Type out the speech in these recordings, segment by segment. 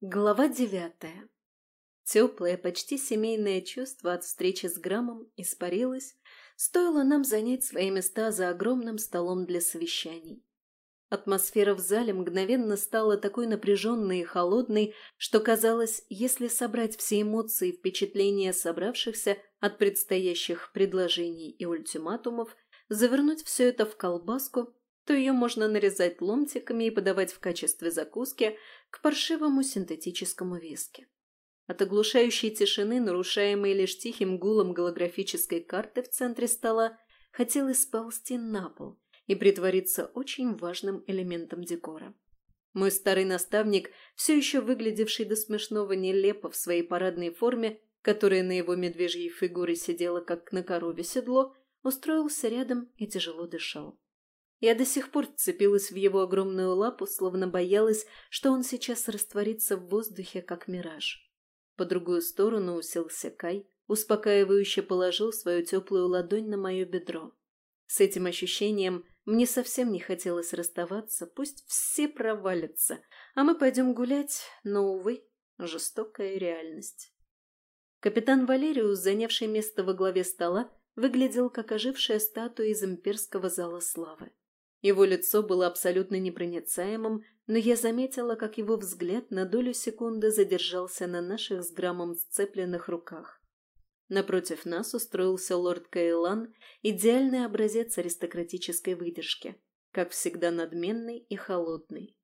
Глава девятая. Теплое, почти семейное чувство от встречи с Грамом испарилось, стоило нам занять свои места за огромным столом для совещаний. Атмосфера в зале мгновенно стала такой напряженной и холодной, что казалось, если собрать все эмоции и впечатления собравшихся от предстоящих предложений и ультиматумов, завернуть все это в колбаску, то ее можно нарезать ломтиками и подавать в качестве закуски к паршивому синтетическому виски. От оглушающей тишины, нарушаемой лишь тихим гулом голографической карты в центре стола, хотелось сползти на пол – и притвориться очень важным элементом декора. Мой старый наставник, все еще выглядевший до смешного нелепо в своей парадной форме, которая на его медвежьей фигуре сидела как на корове седло, устроился рядом и тяжело дышал. Я до сих пор цепилась в его огромную лапу, словно боялась, что он сейчас растворится в воздухе, как мираж. По другую сторону уселся Кай, успокаивающе положил свою теплую ладонь на мое бедро. С этим ощущением мне совсем не хотелось расставаться, пусть все провалятся, а мы пойдем гулять, но, увы, жестокая реальность. Капитан Валериус, занявший место во главе стола, выглядел как ожившая статуя из имперского зала славы. Его лицо было абсолютно непроницаемым, но я заметила, как его взгляд на долю секунды задержался на наших с граммом сцепленных руках. Напротив нас устроился лорд Кайлан, идеальный образец аристократической выдержки, как всегда надменный и холодный.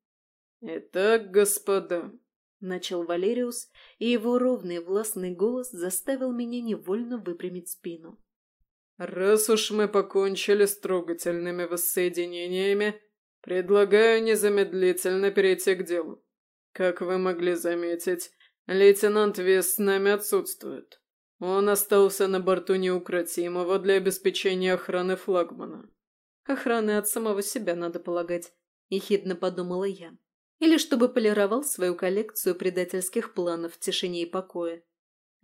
«Итак, господа», — начал Валериус, и его ровный властный голос заставил меня невольно выпрямить спину. «Раз уж мы покончили с трогательными воссоединениями, предлагаю незамедлительно перейти к делу. Как вы могли заметить, лейтенант Вес с нами отсутствует. Он остался на борту неукротимого для обеспечения охраны флагмана. Охраны от самого себя, надо полагать, ехидно подумала я. Или чтобы полировал свою коллекцию предательских планов в тишине и покое.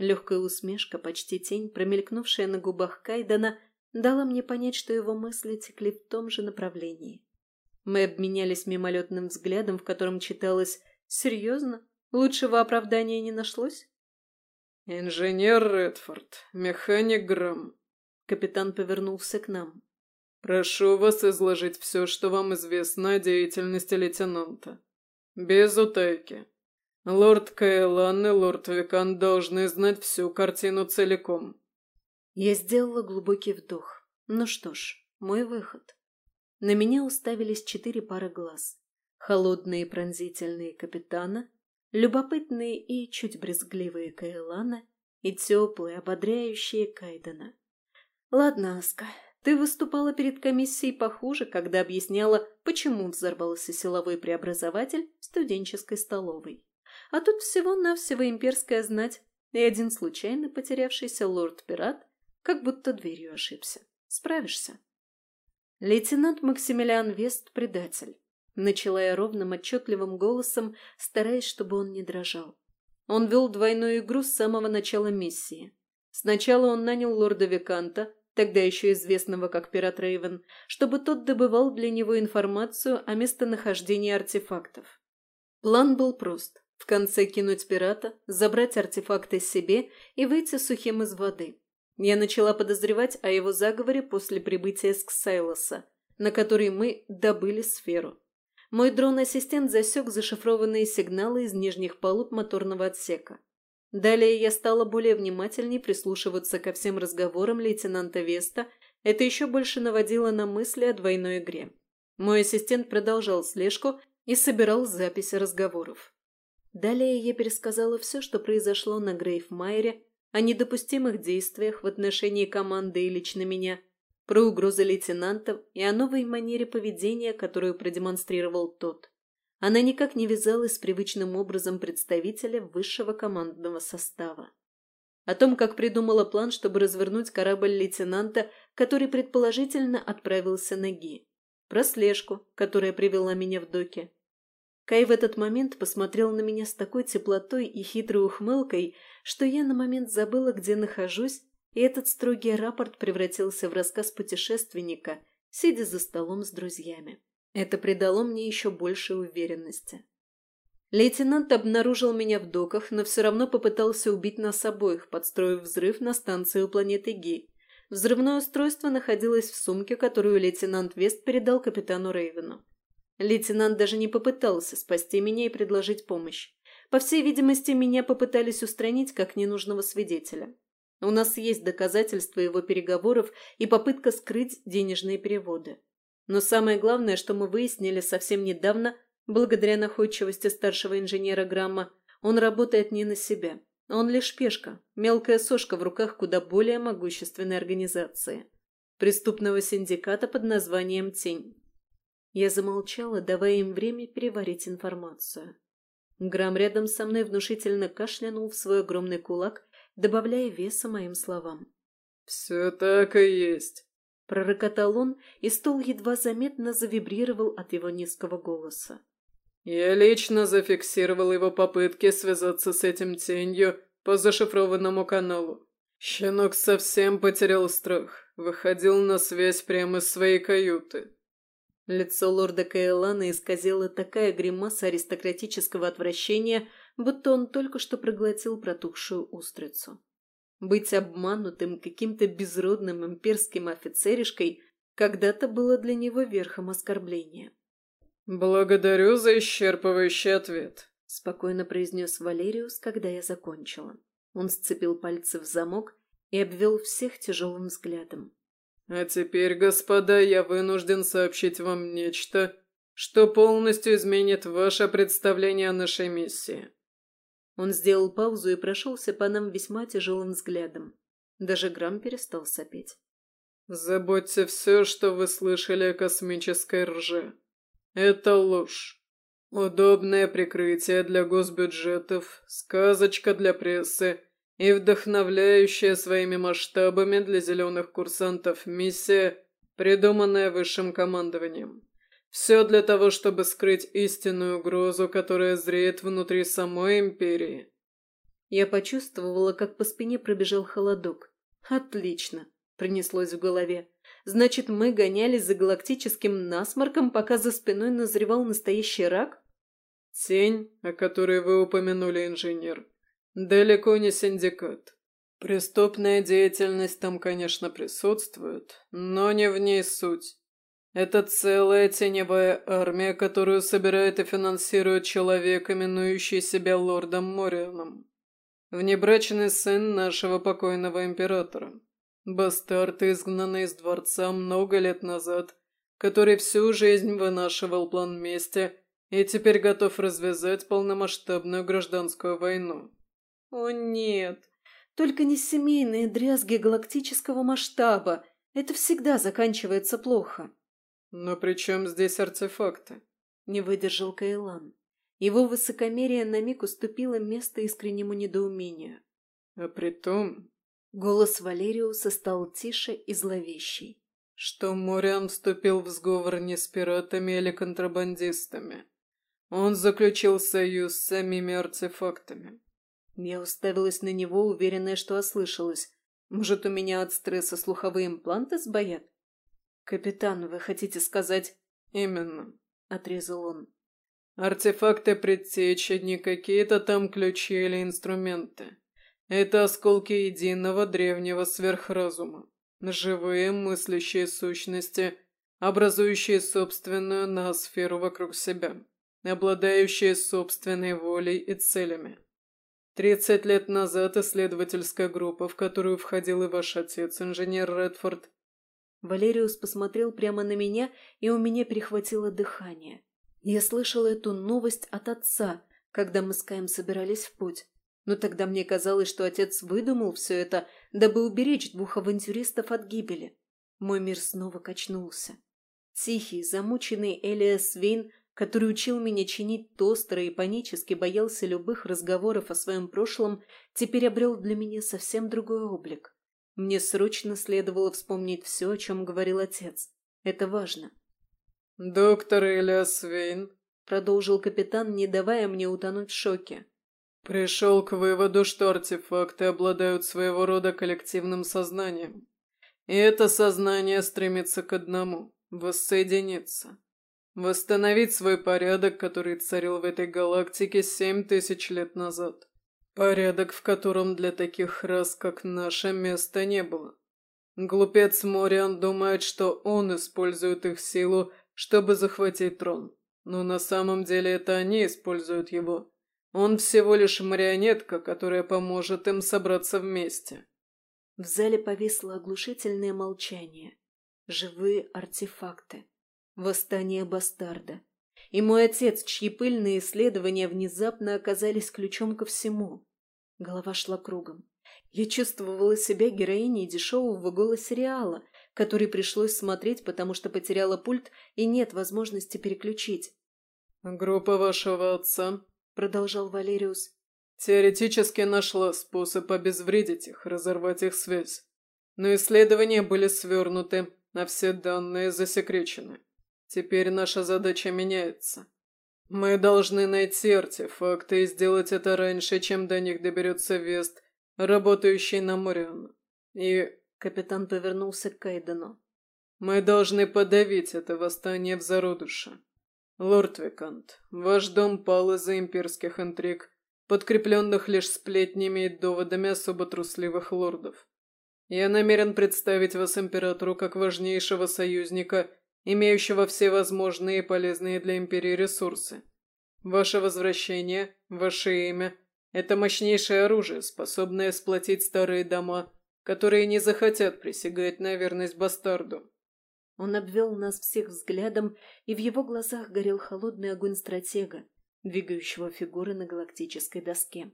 Легкая усмешка, почти тень, промелькнувшая на губах Кайдана, дала мне понять, что его мысли текли в том же направлении. Мы обменялись мимолетным взглядом, в котором читалось «Серьезно? Лучшего оправдания не нашлось?» «Инженер Редфорд, механик Грамм». Капитан повернулся к нам. «Прошу вас изложить все, что вам известно о деятельности лейтенанта. Без утайки. Лорд Кайлан и лорд Викан должны знать всю картину целиком». Я сделала глубокий вдох. Ну что ж, мой выход. На меня уставились четыре пары глаз. Холодные пронзительные капитана, любопытные и чуть брезгливые Кайлана и теплые, ободряющие Кайдена. Ладно, Аска, ты выступала перед комиссией похуже, когда объясняла, почему взорвался силовой преобразователь в студенческой столовой. А тут всего-навсего имперская знать и один случайно потерявшийся лорд-пират как будто дверью ошибся. Справишься? Лейтенант Максимилиан Вест – предатель. Начала я ровным, отчетливым голосом, стараясь, чтобы он не дрожал. Он вел двойную игру с самого начала миссии. Сначала он нанял лорда Виканта, тогда еще известного как Пират Рейвен, чтобы тот добывал для него информацию о местонахождении артефактов. План был прост. В конце кинуть пирата, забрать артефакты себе и выйти сухим из воды. Я начала подозревать о его заговоре после прибытия Сксайлоса, на который мы добыли сферу. Мой дрон-ассистент засек зашифрованные сигналы из нижних палуб моторного отсека. Далее я стала более внимательней прислушиваться ко всем разговорам лейтенанта Веста, это еще больше наводило на мысли о двойной игре. Мой ассистент продолжал слежку и собирал записи разговоров. Далее я пересказала все, что произошло на Грейфмайере, о недопустимых действиях в отношении команды и лично меня – про угрозы лейтенантов и о новой манере поведения, которую продемонстрировал тот. Она никак не вязалась с привычным образом представителя высшего командного состава. О том, как придумала план, чтобы развернуть корабль лейтенанта, который предположительно отправился на Ги. Про слежку, которая привела меня в доки. Кай в этот момент посмотрел на меня с такой теплотой и хитрой ухмылкой, что я на момент забыла, где нахожусь и этот строгий рапорт превратился в рассказ путешественника, сидя за столом с друзьями. Это придало мне еще больше уверенности. Лейтенант обнаружил меня в доках, но все равно попытался убить нас обоих, подстроив взрыв на станции у планеты Ги. Взрывное устройство находилось в сумке, которую лейтенант Вест передал капитану Рейвену. Лейтенант даже не попытался спасти меня и предложить помощь. По всей видимости, меня попытались устранить как ненужного свидетеля. У нас есть доказательства его переговоров и попытка скрыть денежные переводы. Но самое главное, что мы выяснили совсем недавно, благодаря находчивости старшего инженера Грамма, он работает не на себя. Он лишь пешка, мелкая сошка в руках куда более могущественной организации. Преступного синдиката под названием «Тень». Я замолчала, давая им время переварить информацию. Грамм рядом со мной внушительно кашлянул в свой огромный кулак добавляя веса моим словам. «Все так и есть», — пророкотал он, и стол едва заметно завибрировал от его низкого голоса. «Я лично зафиксировал его попытки связаться с этим тенью по зашифрованному каналу. Щенок совсем потерял страх, выходил на связь прямо из своей каюты». Лицо лорда Каэлана исказило такая гримаса аристократического отвращения, будто он только что проглотил протухшую устрицу. Быть обманутым каким-то безродным имперским офицеришкой когда-то было для него верхом оскорбления. «Благодарю за исчерпывающий ответ», — спокойно произнес Валериус, когда я закончила. Он сцепил пальцы в замок и обвел всех тяжелым взглядом. «А теперь, господа, я вынужден сообщить вам нечто, что полностью изменит ваше представление о нашей миссии. Он сделал паузу и прошелся по нам весьма тяжелым взглядом. Даже Грамм перестал сопеть. «Забудьте все, что вы слышали о космической рже. Это ложь. Удобное прикрытие для госбюджетов, сказочка для прессы и вдохновляющая своими масштабами для зеленых курсантов миссия, придуманная высшим командованием. Все для того, чтобы скрыть истинную угрозу, которая зреет внутри самой Империи. Я почувствовала, как по спине пробежал холодок. «Отлично!» — принеслось в голове. «Значит, мы гонялись за галактическим насморком, пока за спиной назревал настоящий рак?» «Тень, о которой вы упомянули, инженер, далеко не синдикат. Преступная деятельность там, конечно, присутствует, но не в ней суть. Это целая теневая армия, которую собирает и финансирует человек, именующий себя лордом Морианом. Внебрачный сын нашего покойного императора. Бастард, изгнанный из дворца много лет назад, который всю жизнь вынашивал план мести и теперь готов развязать полномасштабную гражданскую войну. О нет, только не семейные дрязги галактического масштаба. Это всегда заканчивается плохо. «Но при чем здесь артефакты?» — не выдержал Кайлан. Его высокомерие на миг уступило место искреннему недоумению. «А при том...» Голос Валериуса стал тише и зловещий. «Что Мориан вступил в сговор не с пиратами или контрабандистами. Он заключил союз с самими артефактами». Я уставилась на него, уверенная, что ослышалась. Может, у меня от стресса слуховые импланты сбоят? «Капитан, вы хотите сказать...» «Именно», — отрезал он. «Артефакты предтечи, не какие-то там ключи или инструменты. Это осколки единого древнего сверхразума. Живые мыслящие сущности, образующие собственную ноосферу вокруг себя, обладающие собственной волей и целями. Тридцать лет назад исследовательская группа, в которую входил и ваш отец, инженер Редфорд, Валериус посмотрел прямо на меня, и у меня перехватило дыхание. Я слышала эту новость от отца, когда мы с Каем собирались в путь. Но тогда мне казалось, что отец выдумал все это, дабы уберечь двух авантюристов от гибели. Мой мир снова качнулся. Тихий, замученный Элиас Вейн, который учил меня чинить тостеры и панически боялся любых разговоров о своем прошлом, теперь обрел для меня совсем другой облик. Мне срочно следовало вспомнить все, о чем говорил отец. Это важно. «Доктор Элиас Вейн», — продолжил капитан, не давая мне утонуть в шоке. «Пришел к выводу, что артефакты обладают своего рода коллективным сознанием. И это сознание стремится к одному — воссоединиться. Восстановить свой порядок, который царил в этой галактике семь тысяч лет назад. Порядок, в котором для таких рас, как наше, места не было. Глупец Мориан думает, что он использует их силу, чтобы захватить трон. Но на самом деле это они используют его. Он всего лишь марионетка, которая поможет им собраться вместе. В зале повисло оглушительное молчание. Живые артефакты. Восстание бастарда. И мой отец, чьи пыльные исследования внезапно оказались ключом ко всему. Голова шла кругом. Я чувствовала себя героиней дешевого голосериала, который пришлось смотреть, потому что потеряла пульт и нет возможности переключить. «Группа вашего отца», — продолжал Валериус, — «теоретически нашла способ обезвредить их, разорвать их связь. Но исследования были свернуты, а все данные засекречены. Теперь наша задача меняется. Мы должны найти артефакты и сделать это раньше, чем до них доберется Вест, работающий на Мориан. И Капитан повернулся к Кайдену. «Мы должны подавить это восстание в зародыше. Лорд Викант, ваш дом пал из-за имперских интриг, подкрепленных лишь сплетнями и доводами особо трусливых лордов. Я намерен представить вас императору как важнейшего союзника, имеющего все возможные и полезные для империи ресурсы. Ваше возвращение, ваше имя – это мощнейшее оружие, способное сплотить старые дома – которые не захотят присягать на верность бастарду. Он обвел нас всех взглядом, и в его глазах горел холодный огонь стратега, двигающего фигуры на галактической доске.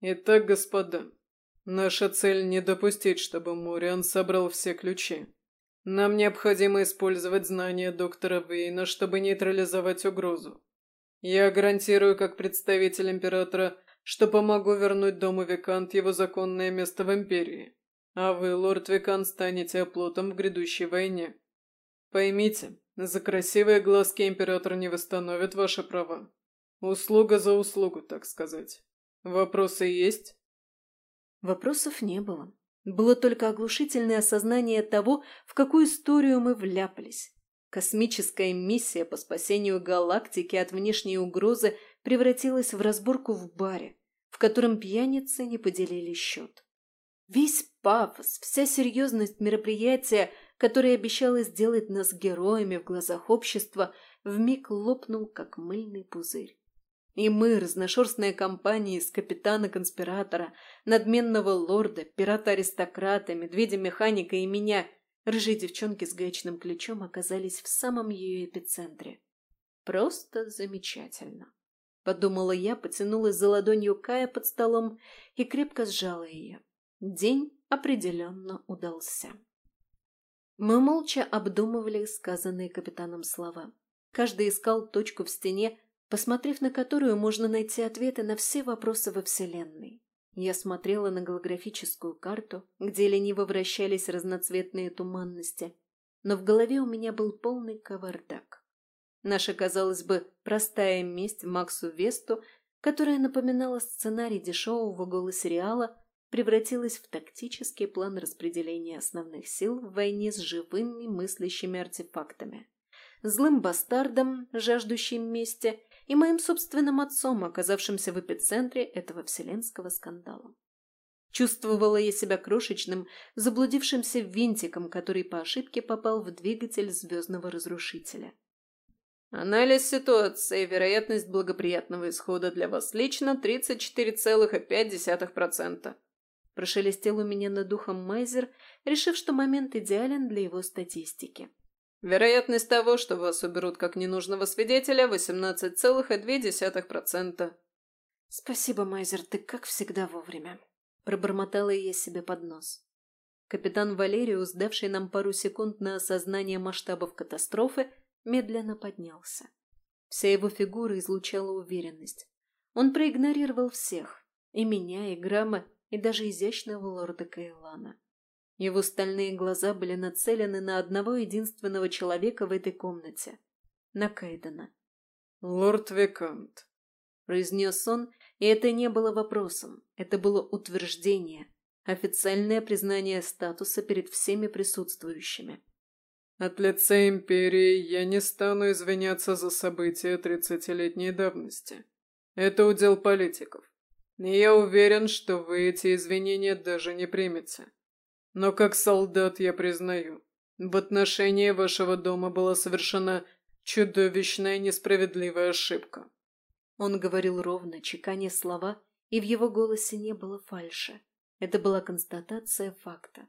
«Итак, господа, наша цель не допустить, чтобы Мориан собрал все ключи. Нам необходимо использовать знания доктора Вейна, чтобы нейтрализовать угрозу. Я гарантирую, как представитель Императора, что помогу вернуть Дому Викант его законное место в Империи. А вы, лорд Викан, станете оплотом в грядущей войне. Поймите, за красивые глазки император не восстановит ваши права. Услуга за услугу, так сказать. Вопросы есть? Вопросов не было. Было только оглушительное осознание того, в какую историю мы вляпались. Космическая миссия по спасению галактики от внешней угрозы превратилась в разборку в баре, в котором пьяницы не поделили счет. Весь пафос, вся серьезность мероприятия, которое обещало сделать нас героями в глазах общества, вмиг лопнул, как мыльный пузырь. И мы, разношерстная компания из капитана-конспиратора, надменного лорда, пирата-аристократа, медведя-механика и меня, рыжие девчонки с гаечным ключом оказались в самом ее эпицентре. Просто замечательно. Подумала я, потянулась за ладонью Кая под столом и крепко сжала ее. День определенно удался. Мы молча обдумывали сказанные капитаном слова. Каждый искал точку в стене, посмотрев на которую можно найти ответы на все вопросы во Вселенной. Я смотрела на голографическую карту, где лениво вращались разноцветные туманности, но в голове у меня был полный кавардак. Наша, казалось бы, простая месть Максу Весту, которая напоминала сценарий дешевого голосериала, превратилась в тактический план распределения основных сил в войне с живыми мыслящими артефактами. Злым бастардом, жаждущим мести, и моим собственным отцом, оказавшимся в эпицентре этого вселенского скандала. Чувствовала я себя крошечным, заблудившимся винтиком, который по ошибке попал в двигатель звездного разрушителя. Анализ ситуации. Вероятность благоприятного исхода для вас лично 34,5%. Прошелестел у меня над духом Майзер, решив, что момент идеален для его статистики. Вероятность того, что вас уберут как ненужного свидетеля, 18,2%. Спасибо, Майзер, ты как всегда вовремя. Пробормотала я себе под нос. Капитан Валериус, давший нам пару секунд на осознание масштабов катастрофы, медленно поднялся. Вся его фигура излучала уверенность. Он проигнорировал всех. И меня, и Грамма, и даже изящного лорда Кайлана. Его стальные глаза были нацелены на одного единственного человека в этой комнате — на Кайдена. «Лорд Викант», — произнес он, и это не было вопросом, это было утверждение, официальное признание статуса перед всеми присутствующими. От лица Империи я не стану извиняться за события тридцатилетней давности. Это удел политиков. И я уверен, что вы эти извинения даже не примете. Но как солдат я признаю, в отношении вашего дома была совершена чудовищная несправедливая ошибка. Он говорил ровно, чеканя слова, и в его голосе не было фальши. Это была констатация факта.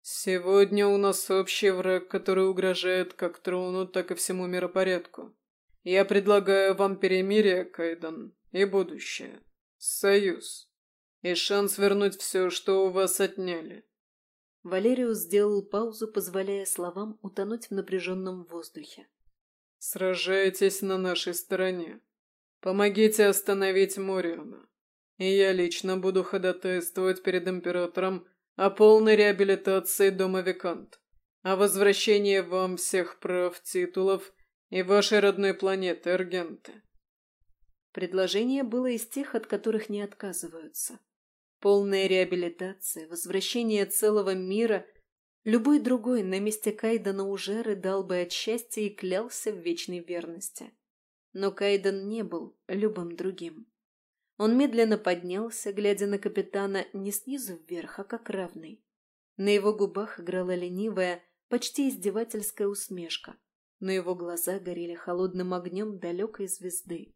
«Сегодня у нас общий враг, который угрожает как трону, так и всему миропорядку. Я предлагаю вам перемирие, Кайдан, и будущее. Союз. И шанс вернуть все, что у вас отняли». Валериус сделал паузу, позволяя словам утонуть в напряженном воздухе. «Сражайтесь на нашей стороне. Помогите остановить Мориона. И я лично буду ходатайствовать перед императором о полной реабилитации дома Викант, о возвращении вам всех прав, титулов и вашей родной планеты Аргенты. Предложение было из тех, от которых не отказываются. Полная реабилитация, возвращение целого мира. Любой другой на месте Кайдана уже рыдал бы от счастья и клялся в вечной верности. Но Кайдан не был любым другим. Он медленно поднялся, глядя на капитана не снизу вверх, а как равный. На его губах играла ленивая, почти издевательская усмешка, но его глаза горели холодным огнем далекой звезды.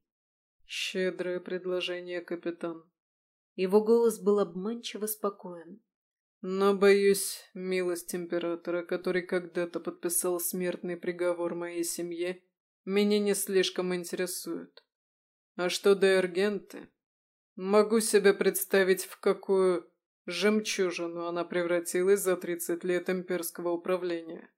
«Щедрое предложение, капитан». Его голос был обманчиво спокоен. «Но, боюсь, милость императора, который когда-то подписал смертный приговор моей семье, меня не слишком интересует. А что до Эргенты, могу себе представить, в какую жемчужину она превратилась за тридцать лет имперского управления.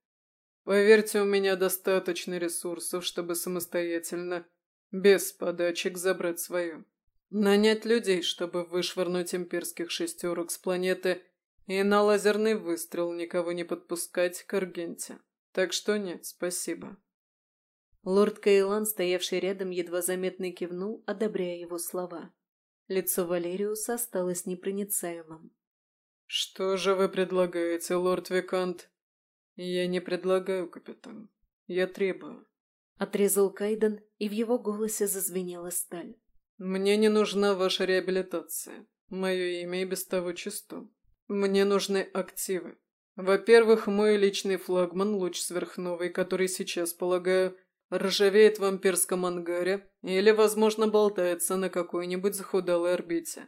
Поверьте, у меня достаточно ресурсов, чтобы самостоятельно, без подачек, забрать свое. Нанять людей, чтобы вышвырнуть имперских шестерок с планеты и на лазерный выстрел никого не подпускать к Аргенте. Так что нет, спасибо. Лорд Кейлан, стоявший рядом, едва заметно кивнул, одобряя его слова. Лицо Валериуса осталось непроницаемым. «Что же вы предлагаете, лорд Викант?» «Я не предлагаю, капитан. Я требую». Отрезал Кайден, и в его голосе зазвенела сталь. «Мне не нужна ваша реабилитация. Мое имя и без того чисто. Мне нужны активы. Во-первых, мой личный флагман – луч сверхновой, который сейчас, полагаю, ржавеет в вампирском ангаре или, возможно, болтается на какой-нибудь захудалой орбите.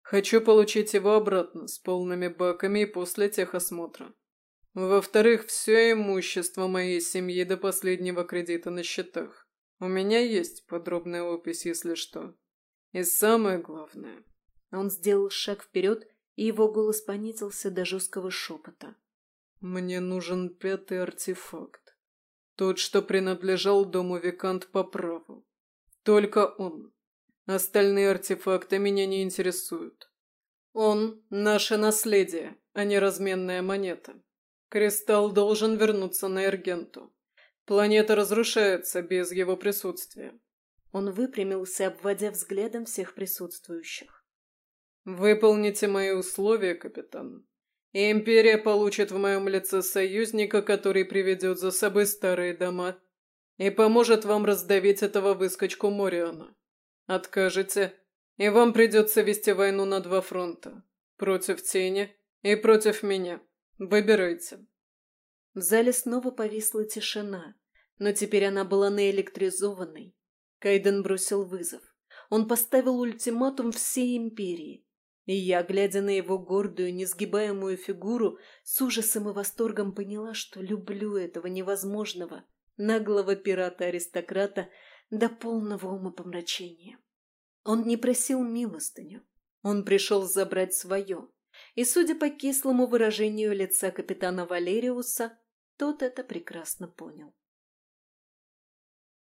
Хочу получить его обратно с полными баками и после техосмотра. Во-вторых, все имущество моей семьи до последнего кредита на счетах. У меня есть подробная опись, если что. И самое главное... Он сделал шаг вперед, и его голос понизился до жесткого шепота. Мне нужен пятый артефакт. Тот, что принадлежал дому Викант по праву. Только он. Остальные артефакты меня не интересуют. Он – наше наследие, а не разменная монета. Кристалл должен вернуться на Эргенту. Планета разрушается без его присутствия. Он выпрямился, обводя взглядом всех присутствующих. «Выполните мои условия, капитан, и Империя получит в моем лице союзника, который приведет за собой старые дома и поможет вам раздавить этого выскочку Мориана. Откажете, и вам придется вести войну на два фронта. Против тени и против меня. Выбирайте. В зале снова повисла тишина, но теперь она была наэлектризованной. Кайден бросил вызов. Он поставил ультиматум всей Империи. И я, глядя на его гордую, несгибаемую фигуру, с ужасом и восторгом поняла, что люблю этого невозможного, наглого пирата-аристократа до полного умопомрачения. Он не просил милостыню. Он пришел забрать свое. И, судя по кислому выражению лица капитана Валериуса, тот это прекрасно понял.